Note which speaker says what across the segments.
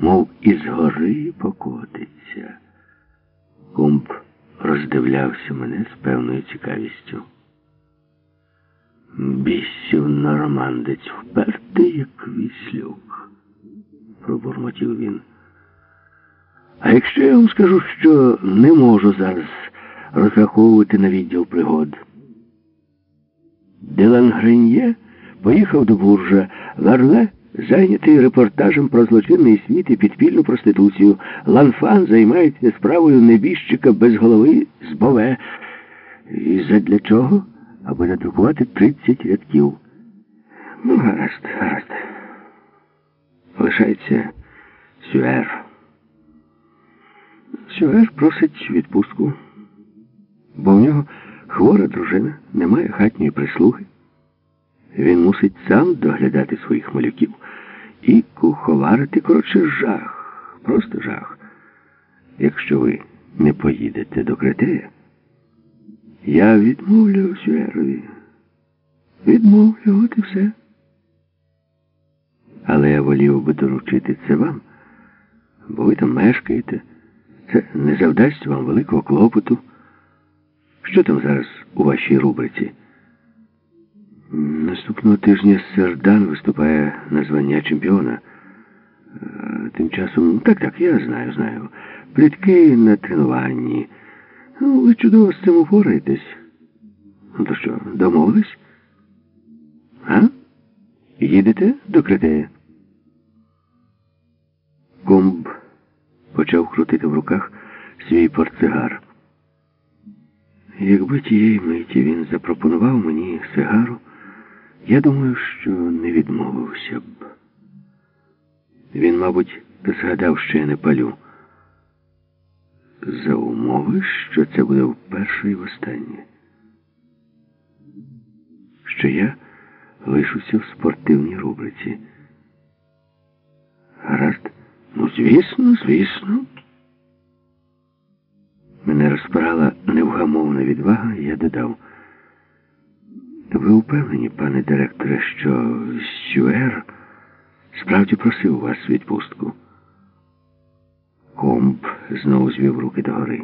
Speaker 1: мов із гори покотиться. Кумб роздивлявся мене з певною цікавістю. Бісів нормандець впертий, як віслюк, пробурмотів він. А якщо я вам скажу, що не можу зараз розраховувати на відділ пригод. Делан Греньє поїхав до буржа Ларле, зайнятий репортажем про злочинний світ і підпільну проституцію. Ланфан займається справою небіжчика без голови з Бове. І задля чого? Аби надрукувати 30 рядків. Ну, гаразд, гаразд. Лишається Сюер. Сюер просить відпустку, бо в нього хвора дружина, немає хатньої прислуги. Він мусить сам доглядати своїх малюків і куховарити, коротше, жах. Просто жах. Якщо ви не поїдете до Кретея, я відмовлю Сюерові. Відмовлю, от і все. Але я волів би доручити це вам, бо ви там мешкаєте. Це не завдасть вам великого клопоту. Що там зараз у вашій рубриці? Наступного тижня Сердан виступає на звання чемпіона. Тим часом... Так, так, я знаю, знаю. Плітки на тренуванні. Ну, ви чудово з цим упораєтесь. Ну то що, домовились? А? Їдете до Кретея? Комб почав крутити в руках свій портсигар. Якби тієї миті він запропонував мені сигару, я думаю, що не відмовився б. Він, мабуть, згадав, що я не палю. За умови, що це буде вперше і востаннє. Що я лишуся в спортивній рубриці. Гаразд. Ну, звісно, звісно. Мене розпирала невгамовна відвага, і я додав. Ви упевнені, пане директоре, що Сюер справді просив у вас відпустку? Комп знову звів руки догори.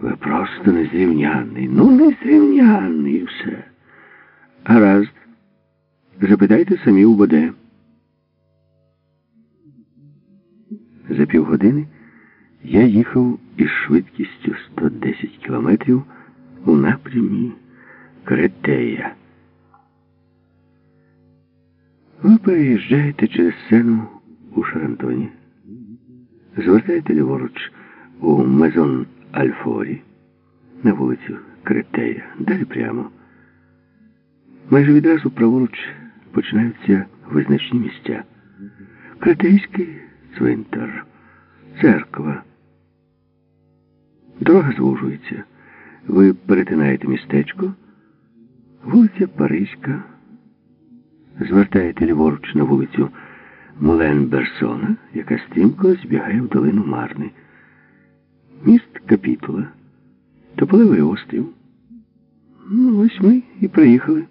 Speaker 1: Ви просто незрівняний. Ну, незрівняний і все. Гаразд. Запитайте самі у Боде. За півгодини я їхав із швидкістю 110 кілометрів у напрямі Кретея. Ви переїжджаєте через сцену у Шарантоні. Звертаєте ліворуч у Мезон Альфорі на вулицю Кретея. Далі прямо. Майже відразу праворуч починаються визначні місця. Кретейський цвинтар, церква. Дорога звужується. Ви перетинаєте містечко, вулиця Паризька, звертаєте ліворуч на вулицю Мулен Берсона, яка стрімко збігає в долину Марни. Міст Капітула, Тополевий острів. Ну, ось ми і приїхали.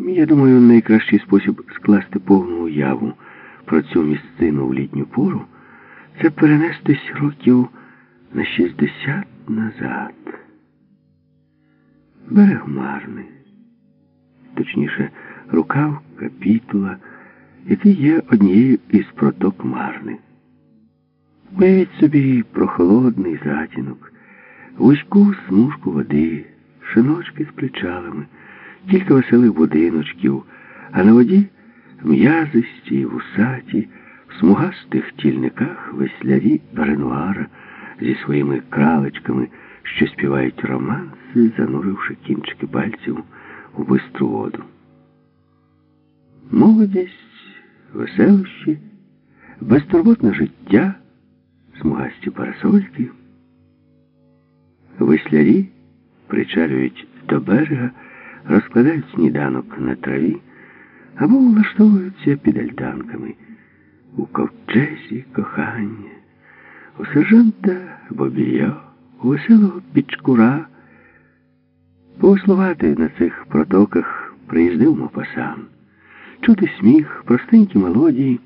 Speaker 1: Я думаю, найкращий спосіб скласти повну уяву про цю місцину в літню пору це перенестись років на 60 назад. Берег Марни, точніше, рукав капітула, який є однією із проток Марни. Уявіть собі прохолодний затінок, вузьку смужку води, шиночки з плечалами, кілька веселих будиночків, а на воді м'язисті, вусаті, в смугастих тільниках веслярі Ренуара зі своїми кралечками, що співають романси, зануривши кінчики пальців у бистру воду. Молодість, веселощі, безтурботне життя, смугасті парасольки. Веслярі причалюють до берега, розкладають сніданок на траві або влаштовуються під альтанками у ковчезі кохання, у сержанта Бобійо, у веселого пічкура. Повеслувати на цих протоках приїздив Мопасан, чути сміх, простенькі мелодії.